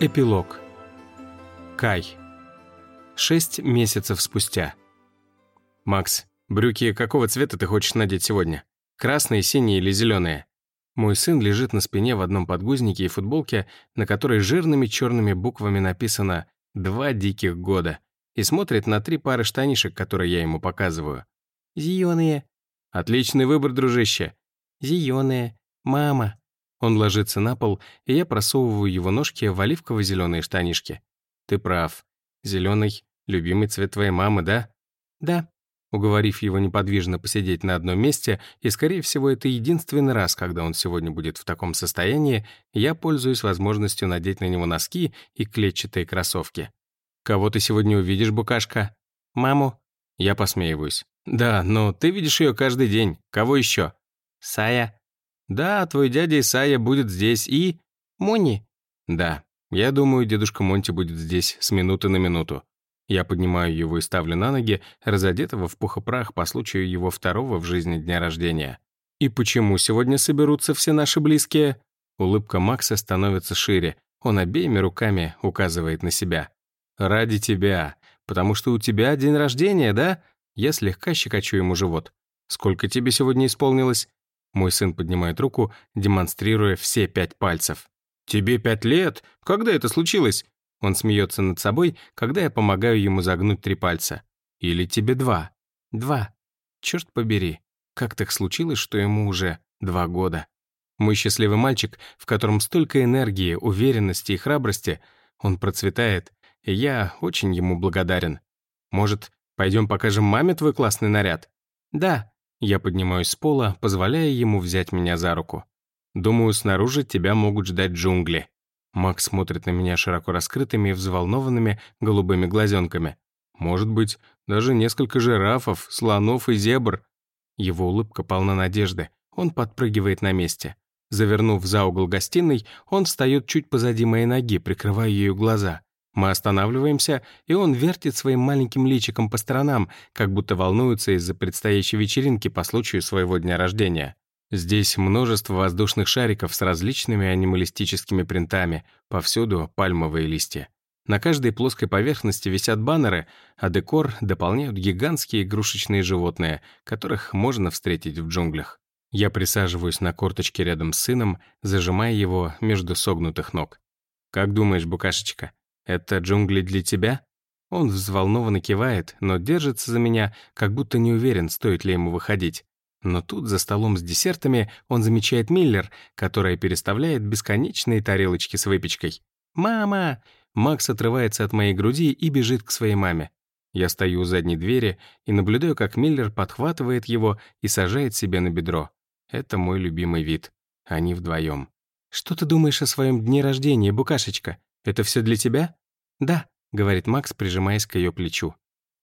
Эпилог. Кай. Шесть месяцев спустя. «Макс, брюки какого цвета ты хочешь надеть сегодня? Красные, синие или зеленые?» Мой сын лежит на спине в одном подгузнике и футболке, на которой жирными черными буквами написано «Два диких года» и смотрит на три пары штанишек, которые я ему показываю. «Зеленые». «Отличный выбор, дружище». «Зеленые. Мама». Он ложится на пол, и я просовываю его ножки в оливково-зеленые штанишки. Ты прав. Зеленый — любимый цвет твоей мамы, да? Да. Уговорив его неподвижно посидеть на одном месте, и, скорее всего, это единственный раз, когда он сегодня будет в таком состоянии, я пользуюсь возможностью надеть на него носки и клетчатые кроссовки. «Кого ты сегодня увидишь, букашка?» «Маму». Я посмеиваюсь. «Да, но ты видишь ее каждый день. Кого еще?» «Сая», «Да, твой дядя Исайя будет здесь и...» «Муни?» «Да. Я думаю, дедушка Монти будет здесь с минуты на минуту». Я поднимаю его и ставлю на ноги, разодетого в пух и прах по случаю его второго в жизни дня рождения. «И почему сегодня соберутся все наши близкие?» Улыбка Макса становится шире. Он обеими руками указывает на себя. «Ради тебя. Потому что у тебя день рождения, да?» Я слегка щекочу ему живот. «Сколько тебе сегодня исполнилось?» Мой сын поднимает руку, демонстрируя все пять пальцев. «Тебе пять лет? Когда это случилось?» Он смеется над собой, когда я помогаю ему загнуть три пальца. «Или тебе два?» «Два. Черт побери, как так случилось, что ему уже два года?» Мой счастливый мальчик, в котором столько энергии, уверенности и храбрости, он процветает, и я очень ему благодарен. Может, пойдем покажем маме твой классный наряд? Да, я поднимаюсь с пола, позволяя ему взять меня за руку. «Думаю, снаружи тебя могут ждать джунгли». Макс смотрит на меня широко раскрытыми и взволнованными голубыми глазенками. «Может быть, даже несколько жирафов, слонов и зебр». Его улыбка полна надежды. Он подпрыгивает на месте. Завернув за угол гостиной, он встает чуть позади моей ноги, прикрывая ее глаза. Мы останавливаемся, и он вертит своим маленьким личиком по сторонам, как будто волнуется из-за предстоящей вечеринки по случаю своего дня рождения. Здесь множество воздушных шариков с различными анималистическими принтами, повсюду пальмовые листья. На каждой плоской поверхности висят баннеры, а декор дополняют гигантские игрушечные животные, которых можно встретить в джунглях. Я присаживаюсь на корточке рядом с сыном, зажимая его между согнутых ног. «Как думаешь, букашечка, это джунгли для тебя? Он взволнованно кивает, но держится за меня, как будто не уверен, стоит ли ему выходить. Но тут за столом с десертами он замечает Миллер, которая переставляет бесконечные тарелочки с выпечкой. «Мама!» Макс отрывается от моей груди и бежит к своей маме. Я стою у задней двери и наблюдаю, как Миллер подхватывает его и сажает себе на бедро. Это мой любимый вид. Они вдвоем. «Что ты думаешь о своем дне рождения, букашечка?» «Это все для тебя?» «Да», — говорит Макс, прижимаясь к ее плечу.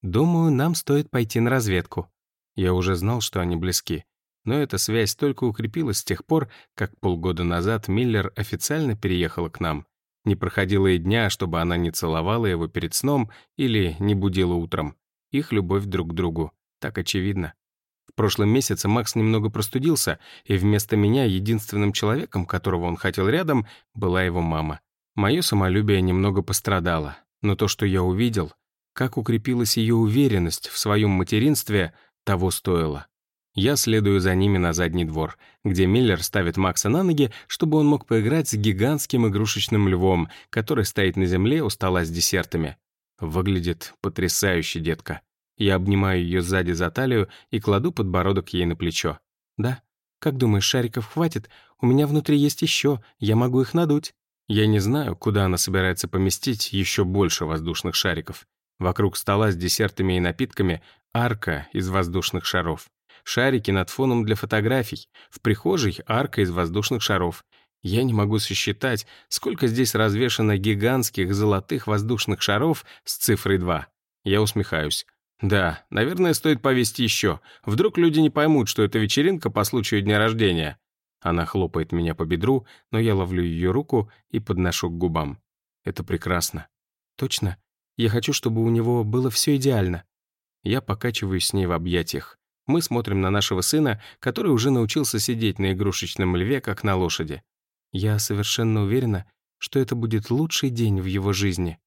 «Думаю, нам стоит пойти на разведку». Я уже знал, что они близки. Но эта связь только укрепилась с тех пор, как полгода назад Миллер официально переехала к нам. Не проходило и дня, чтобы она не целовала его перед сном или не будила утром. Их любовь друг к другу. Так очевидно. В прошлом месяце Макс немного простудился, и вместо меня единственным человеком, которого он хотел рядом, была его мама. Мое самолюбие немного пострадало, но то, что я увидел, как укрепилась ее уверенность в своем материнстве, того стоило. Я следую за ними на задний двор, где Миллер ставит Макса на ноги, чтобы он мог поиграть с гигантским игрушечным львом, который стоит на земле у стола с десертами. Выглядит потрясающе, детка. Я обнимаю ее сзади за талию и кладу подбородок ей на плечо. «Да? Как думаешь, шариков хватит? У меня внутри есть еще, я могу их надуть». Я не знаю, куда она собирается поместить еще больше воздушных шариков. Вокруг стола с десертами и напитками арка из воздушных шаров. Шарики над фоном для фотографий. В прихожей арка из воздушных шаров. Я не могу сосчитать, сколько здесь развешано гигантских золотых воздушных шаров с цифрой 2. Я усмехаюсь. Да, наверное, стоит повести еще. Вдруг люди не поймут, что это вечеринка по случаю дня рождения. Она хлопает меня по бедру, но я ловлю ее руку и подношу к губам. Это прекрасно. Точно? Я хочу, чтобы у него было все идеально. Я покачиваюсь с ней в объятиях. Мы смотрим на нашего сына, который уже научился сидеть на игрушечном льве, как на лошади. Я совершенно уверена, что это будет лучший день в его жизни.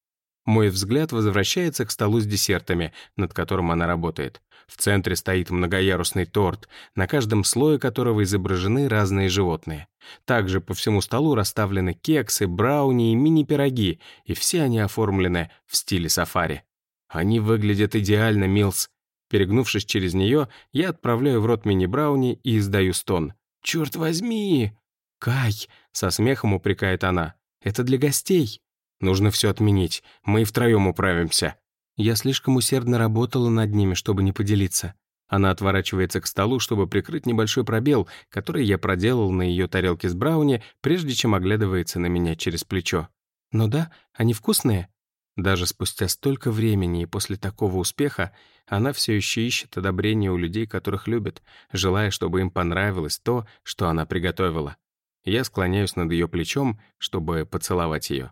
Мой взгляд возвращается к столу с десертами, над которым она работает. В центре стоит многоярусный торт, на каждом слое которого изображены разные животные. Также по всему столу расставлены кексы, брауни и мини-пироги, и все они оформлены в стиле сафари. Они выглядят идеально, Милс. Перегнувшись через нее, я отправляю в рот мини-брауни и издаю стон. «Черт возьми!» «Кай!» — со смехом упрекает она. «Это для гостей!» «Нужно все отменить. Мы и втроем управимся», я слишком усердно работала над ними, чтобы не поделиться. Она отворачивается к столу, чтобы прикрыть небольшой пробел, который я проделал на ее тарелке с брауни, прежде чем оглядывается на меня через плечо. «Ну да, они вкусные?» Даже спустя столько времени и после такого успеха она все еще ищет одобрение у людей, которых любит, желая, чтобы им понравилось то, что она приготовила. Я склоняюсь над ее плечом, чтобы поцеловать ее.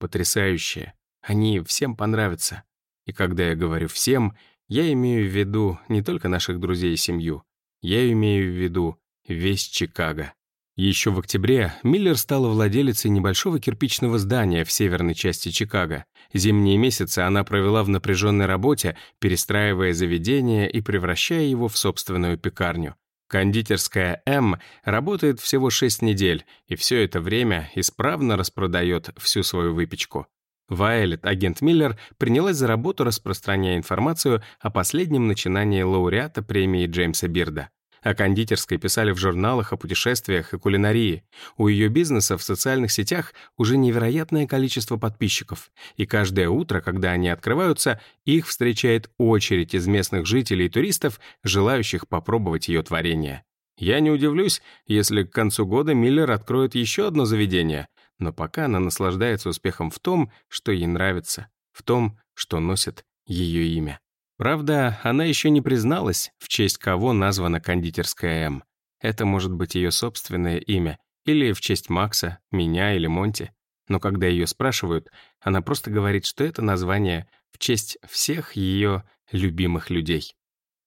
Потрясающие. Они всем понравятся. И когда я говорю «всем», я имею в виду не только наших друзей и семью, я имею в виду весь Чикаго. Еще в октябре Миллер стала владелицей небольшого кирпичного здания в северной части Чикаго. Зимние месяцы она провела в напряженной работе, перестраивая заведение и превращая его в собственную пекарню. Кондитерская «М» работает всего 6 недель, и все это время исправно распродает всю свою выпечку. Вайолет, агент Миллер, принялась за работу, распространяя информацию о последнем начинании лауреата премии Джеймса Бирда. О кондитерской писали в журналах о путешествиях и кулинарии. У ее бизнеса в социальных сетях уже невероятное количество подписчиков. И каждое утро, когда они открываются, их встречает очередь из местных жителей и туристов, желающих попробовать ее творение. Я не удивлюсь, если к концу года Миллер откроет еще одно заведение, но пока она наслаждается успехом в том, что ей нравится, в том, что носит ее имя. Правда, она еще не призналась, в честь кого названа кондитерская М. Это может быть ее собственное имя, или в честь Макса, меня или Монти. Но когда ее спрашивают, она просто говорит, что это название в честь всех ее любимых людей.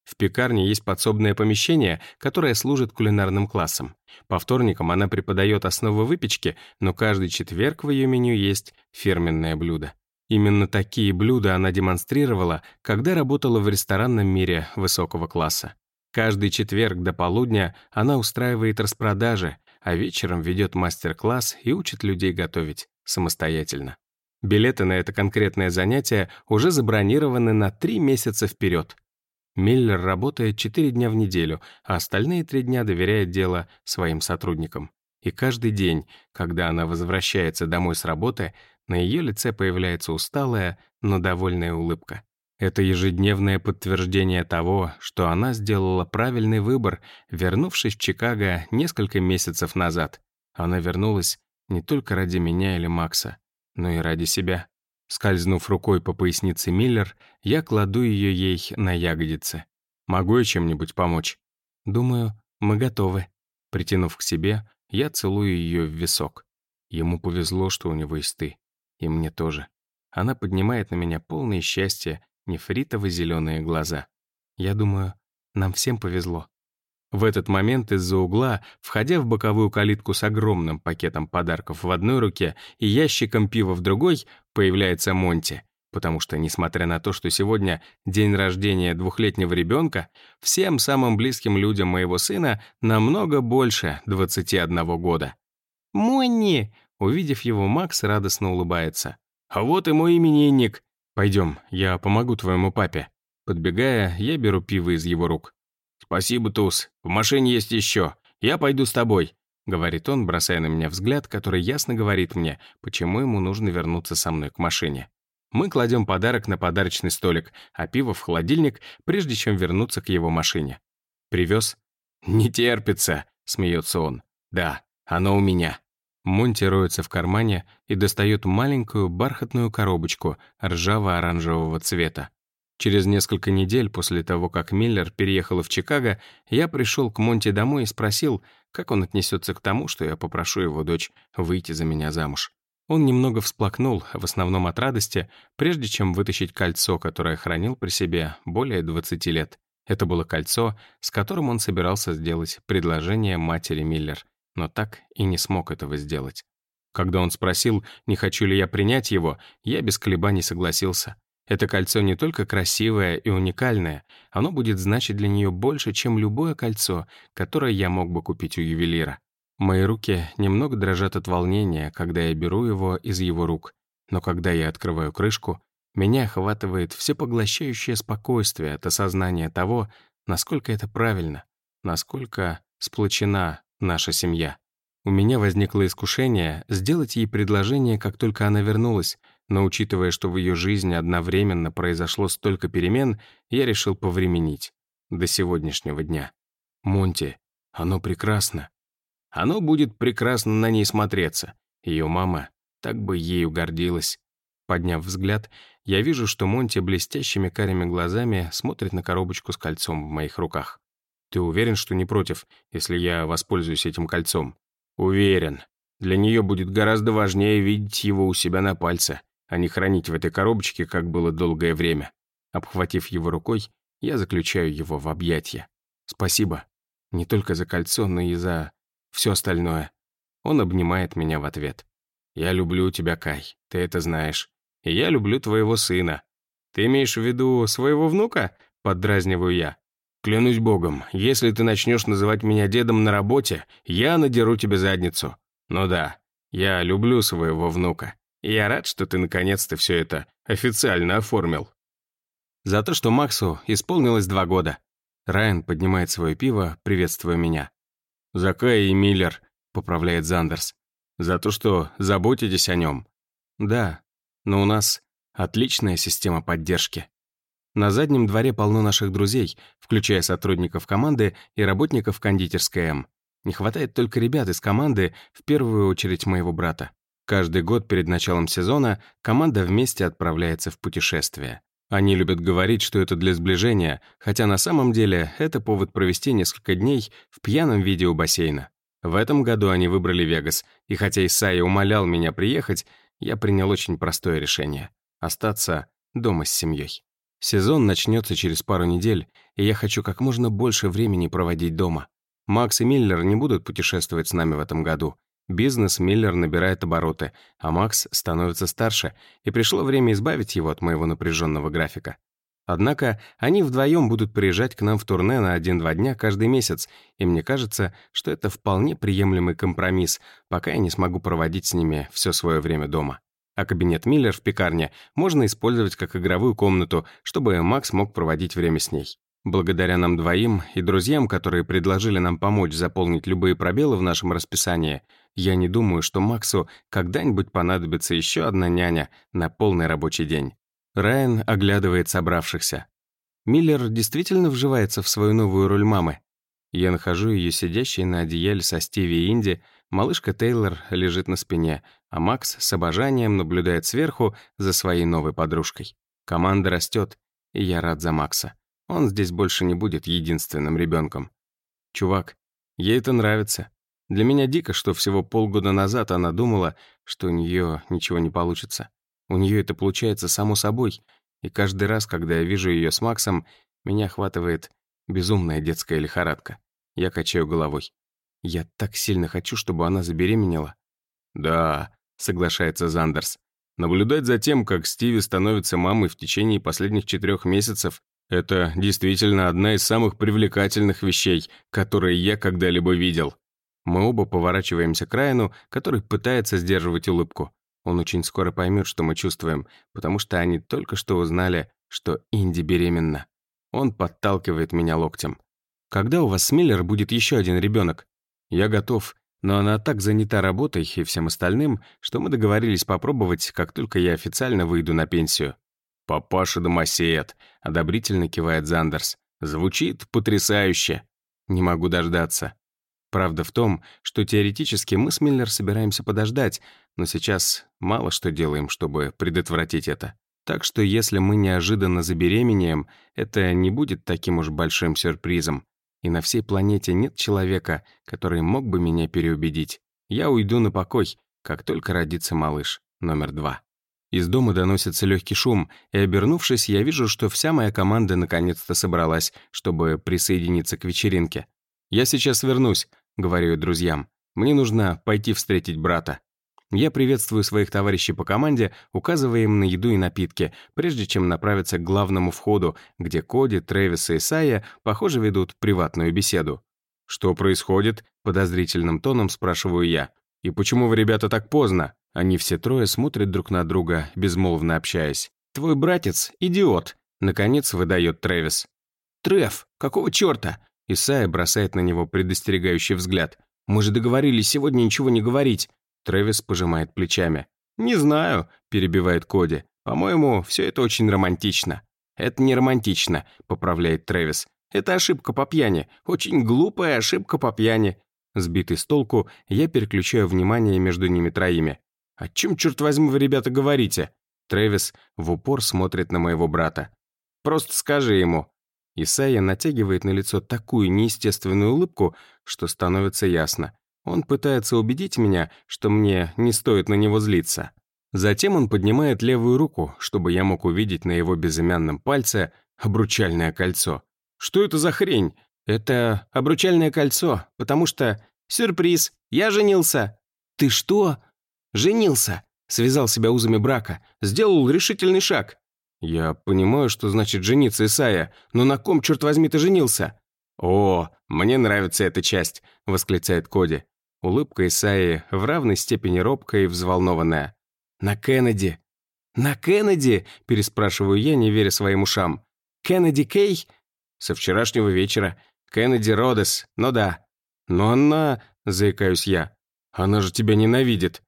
В пекарне есть подсобное помещение, которое служит кулинарным классом. По вторникам она преподает основы выпечки, но каждый четверг в ее меню есть фирменное блюдо. Именно такие блюда она демонстрировала, когда работала в ресторанном мире высокого класса. Каждый четверг до полудня она устраивает распродажи, а вечером ведет мастер-класс и учит людей готовить самостоятельно. Билеты на это конкретное занятие уже забронированы на три месяца вперед — Миллер работает четыре дня в неделю, а остальные три дня доверяет дело своим сотрудникам. И каждый день, когда она возвращается домой с работы, на ее лице появляется усталая, но довольная улыбка. Это ежедневное подтверждение того, что она сделала правильный выбор, вернувшись в Чикаго несколько месяцев назад. Она вернулась не только ради меня или Макса, но и ради себя. Скользнув рукой по пояснице Миллер, я кладу ее ей на ягодицы. «Могу я чем-нибудь помочь?» «Думаю, мы готовы». Притянув к себе, я целую ее в висок. Ему повезло, что у него есть ты. И мне тоже. Она поднимает на меня полное счастье, нефритово-зеленые глаза. Я думаю, нам всем повезло. В этот момент из-за угла, входя в боковую калитку с огромным пакетом подарков в одной руке и ящиком пива в другой, появляется Монти. Потому что, несмотря на то, что сегодня день рождения двухлетнего ребенка, всем самым близким людям моего сына намного больше 21 года. «Монни!» — увидев его, Макс радостно улыбается. «А вот и мой именинник!» «Пойдем, я помогу твоему папе». Подбегая, я беру пиво из его рук. «Спасибо, Туз. В машине есть еще. Я пойду с тобой», — говорит он, бросая на меня взгляд, который ясно говорит мне, почему ему нужно вернуться со мной к машине. Мы кладем подарок на подарочный столик, а пиво в холодильник, прежде чем вернуться к его машине. «Привез?» «Не терпится», — смеется он. «Да, оно у меня». Монтируется в кармане и достает маленькую бархатную коробочку ржаво-оранжевого цвета. Через несколько недель после того, как Миллер переехала в Чикаго, я пришел к Монти домой и спросил, как он отнесется к тому, что я попрошу его дочь выйти за меня замуж. Он немного всплакнул, в основном от радости, прежде чем вытащить кольцо, которое хранил при себе более 20 лет. Это было кольцо, с которым он собирался сделать предложение матери Миллер, но так и не смог этого сделать. Когда он спросил, не хочу ли я принять его, я без колебаний согласился. Это кольцо не только красивое и уникальное, оно будет значить для нее больше, чем любое кольцо, которое я мог бы купить у ювелира. Мои руки немного дрожат от волнения, когда я беру его из его рук. Но когда я открываю крышку, меня охватывает всепоглощающее спокойствие от осознания того, насколько это правильно, насколько сплочена наша семья. У меня возникло искушение сделать ей предложение, как только она вернулась, но учитывая, что в ее жизни одновременно произошло столько перемен, я решил повременить. До сегодняшнего дня. Монти, оно прекрасно. Оно будет прекрасно на ней смотреться. Ее мама так бы ею гордилась. Подняв взгляд, я вижу, что Монти блестящими карими глазами смотрит на коробочку с кольцом в моих руках. «Ты уверен, что не против, если я воспользуюсь этим кольцом?» «Уверен. Для нее будет гораздо важнее видеть его у себя на пальце а не хранить в этой коробочке, как было долгое время. Обхватив его рукой, я заключаю его в объятия. Спасибо. Не только за кольцо, но и за все остальное. Он обнимает меня в ответ. Я люблю тебя, Кай, ты это знаешь. И я люблю твоего сына. Ты имеешь в виду своего внука? Поддразниваю я. Клянусь богом, если ты начнешь называть меня дедом на работе, я надеру тебе задницу. Ну да, я люблю своего внука. Я рад, что ты наконец-то все это официально оформил». За то, что Максу исполнилось два года. Райан поднимает свое пиво, приветствуя меня. «За Кая и Миллер», — поправляет Зандерс. «За то, что заботитесь о нем». «Да, но у нас отличная система поддержки». На заднем дворе полно наших друзей, включая сотрудников команды и работников кондитерской М. Не хватает только ребят из команды, в первую очередь моего брата. Каждый год перед началом сезона команда вместе отправляется в путешествие. Они любят говорить, что это для сближения, хотя на самом деле это повод провести несколько дней в пьяном виде у бассейна. В этом году они выбрали Вегас, и хотя Исайя умолял меня приехать, я принял очень простое решение — остаться дома с семьей. Сезон начнется через пару недель, и я хочу как можно больше времени проводить дома. Макс и Миллер не будут путешествовать с нами в этом году, Бизнес Миллер набирает обороты, а Макс становится старше, и пришло время избавить его от моего напряженного графика. Однако они вдвоем будут приезжать к нам в турне на один-два дня каждый месяц, и мне кажется, что это вполне приемлемый компромисс, пока я не смогу проводить с ними все свое время дома. А кабинет Миллер в пекарне можно использовать как игровую комнату, чтобы Макс мог проводить время с ней. Благодаря нам двоим и друзьям, которые предложили нам помочь заполнить любые пробелы в нашем расписании, я не думаю, что Максу когда-нибудь понадобится еще одна няня на полный рабочий день. Райан оглядывает собравшихся. Миллер действительно вживается в свою новую роль мамы. Я нахожу ее сидящей на одеяле со Стиви и Инди, малышка Тейлор лежит на спине, а Макс с обожанием наблюдает сверху за своей новой подружкой. Команда растет, и я рад за Макса. Он здесь больше не будет единственным ребенком. Чувак, ей это нравится. Для меня дико, что всего полгода назад она думала, что у нее ничего не получится. У нее это получается само собой, и каждый раз, когда я вижу ее с Максом, меня охватывает безумная детская лихорадка. Я качаю головой. Я так сильно хочу, чтобы она забеременела. «Да», — соглашается Зандерс. «Наблюдать за тем, как Стиви становится мамой в течение последних четырех месяцев, это действительно одна из самых привлекательных вещей, которые я когда-либо видел. Мы оба поворачиваемся к Райану, который пытается сдерживать улыбку. Он очень скоро поймет, что мы чувствуем, потому что они только что узнали, что Инди беременна. Он подталкивает меня локтем. «Когда у вас с Миллер будет еще один ребенок?» «Я готов», но она так занята работой и всем остальным, что мы договорились попробовать, как только я официально выйду на пенсию. «Папаша домосед», — одобрительно кивает Зандерс. «Звучит потрясающе». «Не могу дождаться». Правда в том, что теоретически мы с Миллер собираемся подождать, но сейчас мало что делаем, чтобы предотвратить это. Так что если мы неожиданно забеременеем, это не будет таким уж большим сюрпризом. И на всей планете нет человека, который мог бы меня переубедить. Я уйду на покой, как только родится малыш, номер два. Из дома доносится легкий шум, и, обернувшись, я вижу, что вся моя команда наконец-то собралась, чтобы присоединиться к вечеринке. «Я сейчас вернусь», — говорю друзьям. «Мне нужно пойти встретить брата». Я приветствую своих товарищей по команде, указывая им на еду и напитки, прежде чем направиться к главному входу, где Коди, Трэвис и Исайя, похоже, ведут приватную беседу. «Что происходит?» — подозрительным тоном спрашиваю я. «И почему вы, ребята, так поздно?» Они все трое смотрят друг на друга, безмолвно общаясь. «Твой братец — идиот!» — наконец выдает Трэвис. «Треф, какого черта? Исайя бросает на него предостерегающий взгляд. «Мы же договорились сегодня ничего не говорить». Трэвис пожимает плечами. «Не знаю», — перебивает Коди. «По-моему, все это очень романтично». «Это не романтично», — поправляет Трэвис. «Это ошибка по пьяни. Очень глупая ошибка по пьяни». Сбитый с толку, я переключаю внимание между ними троими. «О чем, черт возьми, вы, ребята, говорите?» Трэвис в упор смотрит на моего брата. «Просто скажи ему», Исайя натягивает на лицо такую неестественную улыбку, что становится ясно. Он пытается убедить меня, что мне не стоит на него злиться. Затем он поднимает левую руку, чтобы я мог увидеть на его безымянном пальце обручальное кольцо. «Что это за хрень?» «Это обручальное кольцо, потому что...» «Сюрприз! Я женился!» «Ты что?» «Женился!» Связал себя узами брака, сделал решительный шаг. «Я понимаю, что значит жениться, Исая, но на ком, черт возьми, ты женился?» «О, мне нравится эта часть», — восклицает Коди. Улыбка Исаи в равной степени робкая и взволнованная. «На Кеннеди!» «На Кеннеди?» — переспрашиваю я, не веря своим ушам. «Кеннеди Кей?» «Со вчерашнего вечера. Кеннеди Родес, ну да». «Но она...» — заикаюсь я. «Она же тебя ненавидит».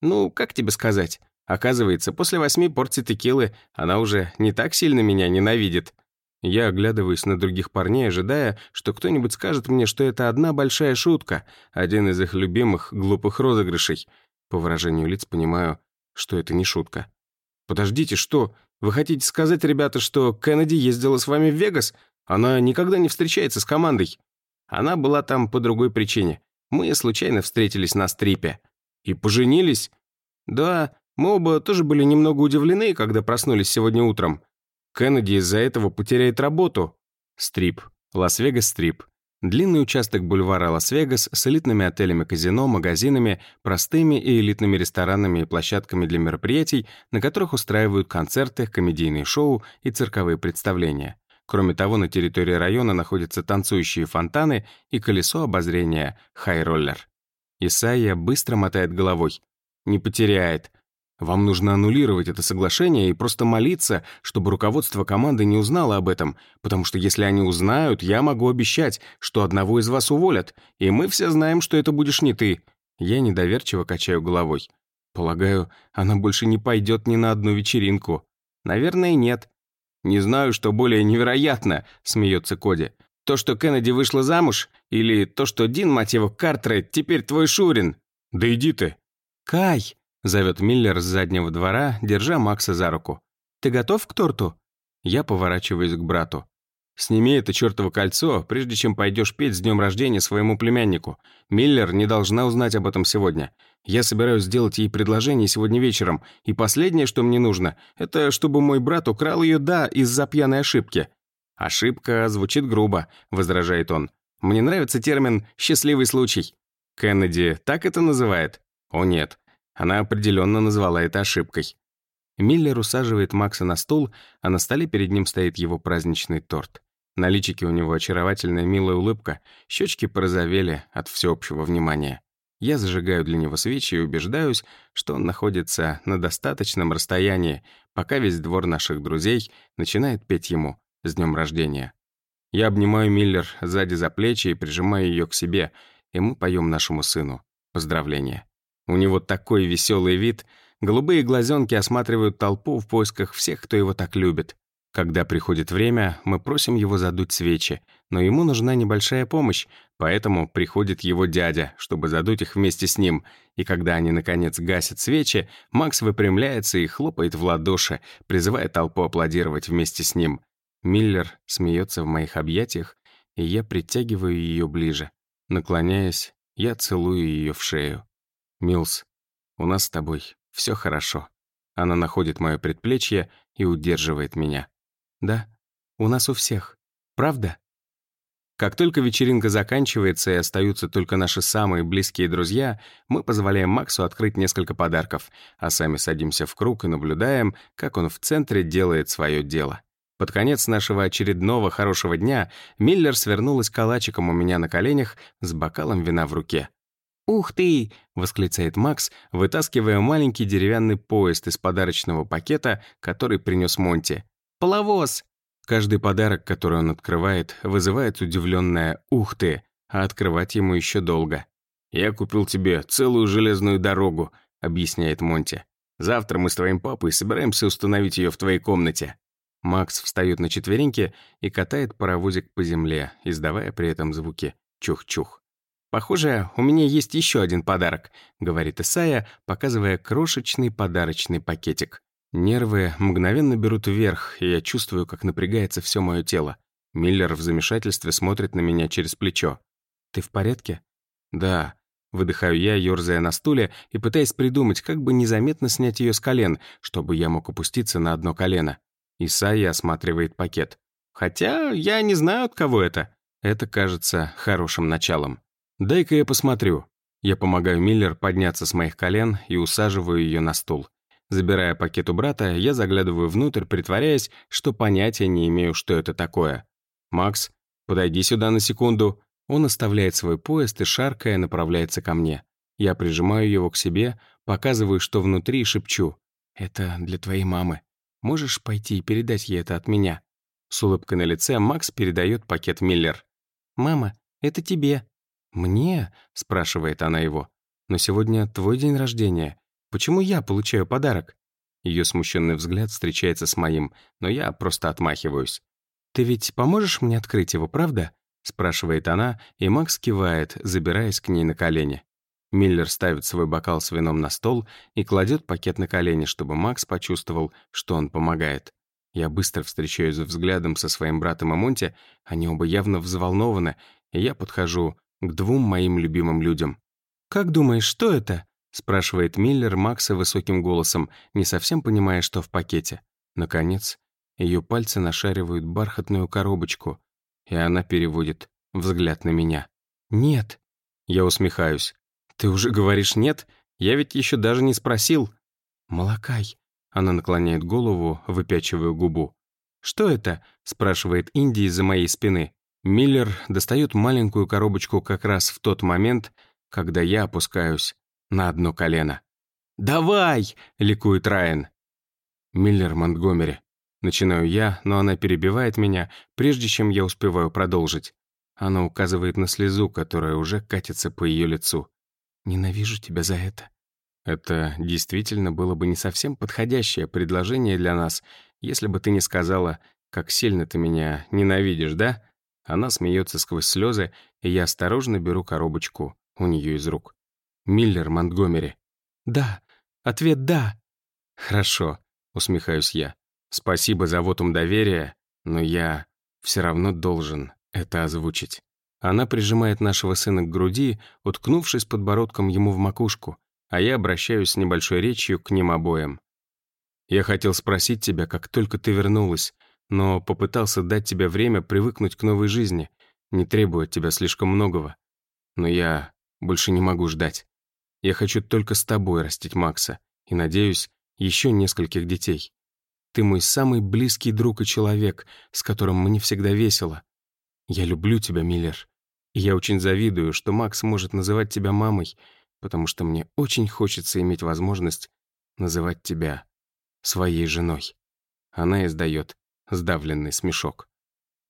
«Ну, как тебе сказать? Оказывается, после восьми порций текилы она уже не так сильно меня ненавидит. Я оглядываюсь на других парней, ожидая, что кто-нибудь скажет мне, что это одна большая шутка, один из их любимых глупых розыгрышей. По выражению лиц понимаю, что это не шутка. «Подождите, что? Вы хотите сказать, ребята, что Кеннеди ездила с вами в Вегас? Она никогда не встречается с командой». Она была там по другой причине. Мы случайно встретились на стрипе. «И поженились?» «Да, мы оба тоже были немного удивлены, когда проснулись сегодня утром. Кеннеди из-за этого потеряет работу. Стрип. Лас-Вегас Стрип. Длинный участок бульвара Лас-Вегас с элитными отелями-казино, магазинами, простыми и элитными ресторанами и площадками для мероприятий, на которых устраивают концерты, комедийные шоу и цирковые представления. Кроме того, на территории района находятся танцующие фонтаны и колесо обозрения «Хайроллер». Исайя быстро мотает головой. «Не потеряет. Вам нужно аннулировать это соглашение и просто молиться, чтобы руководство команды не узнало об этом, потому что если они узнают, я могу обещать, что одного из вас уволят, и мы все знаем, что это будешь не ты». Я недоверчиво качаю головой. Полагаю, она больше не пойдет ни на одну вечеринку. Наверное, нет. «Не знаю, что более невероятно», — смеется Коди. «То, что Кеннеди вышла замуж, или то, что Дин, мать его, Картрайт, теперь твой Шурин?» «Да иди ты». «Кай!» — зовет Миллер с заднего двора, держа Макса за руку. «Ты готов к торту?» Я поворачиваюсь к брату. «Сними это чертово кольцо, прежде чем пойдешь петь с днем рождения своему племяннику. Миллер не должна узнать об этом сегодня. Я собираюсь сделать ей предложение сегодня вечером, и последнее, что мне нужно, это чтобы мой брат украл ее, да, из-за пьяной ошибки». «Ошибка» звучит грубо, — возражает он. «Мне нравится термин «счастливый случай». Кеннеди так это называет? О нет, она определенно назвала это ошибкой. Миллер усаживает Макса на стул, а на столе перед ним стоит его праздничный торт. На личике у него очаровательная милая улыбка, щечки порозовели от всеобщего внимания. Я зажигаю для него свечи и убеждаюсь, что он находится на достаточном расстоянии, пока весь двор наших друзей начинает петь ему «С днем рождения». Я обнимаю Миллер сзади за плечи и прижимаю ее к себе, и мы поем нашему сыну поздравления. У него такой веселый вид, голубые глазенки осматривают толпу в поисках всех, кто его так любит. Когда приходит время, мы просим его задуть свечи, но ему нужна небольшая помощь, поэтому приходит его дядя, чтобы задуть их вместе с ним, и когда они, наконец, гасят свечи, Макс выпрямляется и хлопает в ладоши, призывая толпу аплодировать вместе с ним. Миллер смеется в моих объятиях, и я притягиваю ее ближе. Наклоняясь, я целую ее в шею. Милс, у нас с тобой все хорошо». Она находит мое предплечье и удерживает меня. «Да, у нас у всех. Правда?» Как только вечеринка заканчивается и остаются только наши самые близкие друзья, мы позволяем Максу открыть несколько подарков, а сами садимся в круг и наблюдаем, как он в центре делает свое дело. Под конец нашего очередного хорошего дня Миллер свернулась калачиком у меня на коленях с бокалом вина в руке. «Ух ты!» — восклицает Макс, вытаскивая маленький деревянный поезд из подарочного пакета, который принес Монти. «Половоз!» Каждый подарок, который он открывает, вызывает удивленное «Ух ты!», а открывать ему еще долго. «Я купил тебе целую железную дорогу», — объясняет Монти. «Завтра мы с твоим папой собираемся установить ее в твоей комнате». Макс встает на четвереньки и катает паровозик по земле, издавая при этом звуки «чух-чух». «Похоже, у меня есть еще один подарок», — говорит Исая, показывая крошечный подарочный пакетик. Нервы мгновенно берут вверх, и я чувствую, как напрягается все мое тело. Миллер в замешательстве смотрит на меня через плечо. «Ты в порядке?» «Да», — выдыхаю я, ерзая на стуле и пытаясь придумать, как бы незаметно снять ее с колен, чтобы я мог опуститься на одно колено. Исайя осматривает пакет. «Хотя я не знаю, от кого это». Это кажется хорошим началом. «Дай-ка я посмотрю». Я помогаю Миллер подняться с моих колен и усаживаю ее на стул. Забирая пакет у брата, я заглядываю внутрь, притворяясь, что понятия не имею, что это такое. «Макс, подойди сюда на секунду». Он оставляет свой поезд и, шаркая, направляется ко мне. Я прижимаю его к себе, показываю, что внутри, и шепчу. «Это для твоей мамы. Можешь пойти и передать ей это от меня?» С улыбкой на лице Макс передает пакет Миллер. «Мама, это тебе», «Мне?» — спрашивает она его. «Но сегодня твой день рождения. Почему я получаю подарок?» Ее смущенный взгляд встречается с моим, но я просто отмахиваюсь. «Ты ведь поможешь мне открыть его, правда?» — спрашивает она, и Макс кивает, забираясь к ней на колени. Миллер ставит свой бокал с вином на стол и кладет пакет на колени, чтобы Макс почувствовал, что он помогает. Я быстро встречаюсь взглядом со своим братом и Монти, они оба явно взволнованы, и я подхожу к двум моим любимым людям. «Как думаешь, что это?» — спрашивает Миллер Макса высоким голосом, не совсем понимая, что в пакете. Наконец, ее пальцы нашаривают бархатную коробочку, и она переводит взгляд на меня. «Нет». Я усмехаюсь. «Ты уже говоришь «нет»? Я ведь еще даже не спросил». «Молокай». Она наклоняет голову, выпячивая губу. «Что это?» — спрашивает Инди из-за моей спины. Миллер достает маленькую коробочку как раз в тот момент, когда я опускаюсь на одно колено. «Давай!» — ликует Райан. «Миллер Монтгомери». Начинаю я, но она перебивает меня, прежде чем я успеваю продолжить. Она указывает на слезу, которая уже катится по ее лицу. «Ненавижу тебя за это». Это действительно было бы не совсем подходящее предложение для нас, если бы ты не сказала, как сильно ты меня ненавидишь, да? Она смеется сквозь слезы, и я осторожно беру коробочку у нее из рук. «Миллер Монтгомери». «Да». Ответ «да». «Хорошо», — усмехаюсь я. «Спасибо за вотум доверия, но я все равно должен это озвучить». Она прижимает нашего сына к груди, уткнувшись подбородком ему в макушку, а я обращаюсь с небольшой речью к ним обоим. «Я хотел спросить тебя, как только ты вернулась, но попытался дать тебе время привыкнуть к новой жизни, не требуя от тебя слишком многого. Но я больше не могу ждать. Я хочу только с тобой растить Макса и, надеюсь, еще нескольких детей. Ты мой самый близкий друг и человек, с которым мне всегда весело. Я люблю тебя, Миллер. И я очень завидую, что Макс может называть тебя мамой, потому что мне очень хочется иметь возможность называть тебя своей женой. Она издает сдавленный смешок.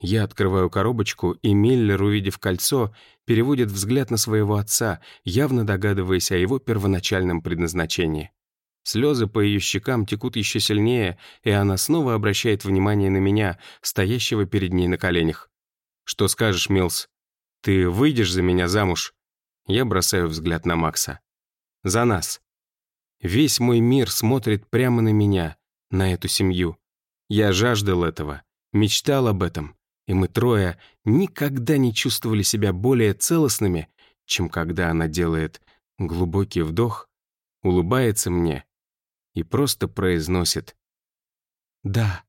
Я открываю коробочку, и Миллер, увидев кольцо, переводит взгляд на своего отца, явно догадываясь о его первоначальном предназначении. Слезы по ее щекам текут еще сильнее, и она снова обращает внимание на меня, стоящего перед ней на коленях. «Что скажешь, Милс? Ты выйдешь за меня замуж?» Я бросаю взгляд на Макса. «За нас». Весь мой мир смотрит прямо на меня, на эту семью. Я жаждал этого, мечтал об этом, и мы трое никогда не чувствовали себя более целостными, чем когда она делает глубокий вдох, улыбается мне и просто произносит «Да».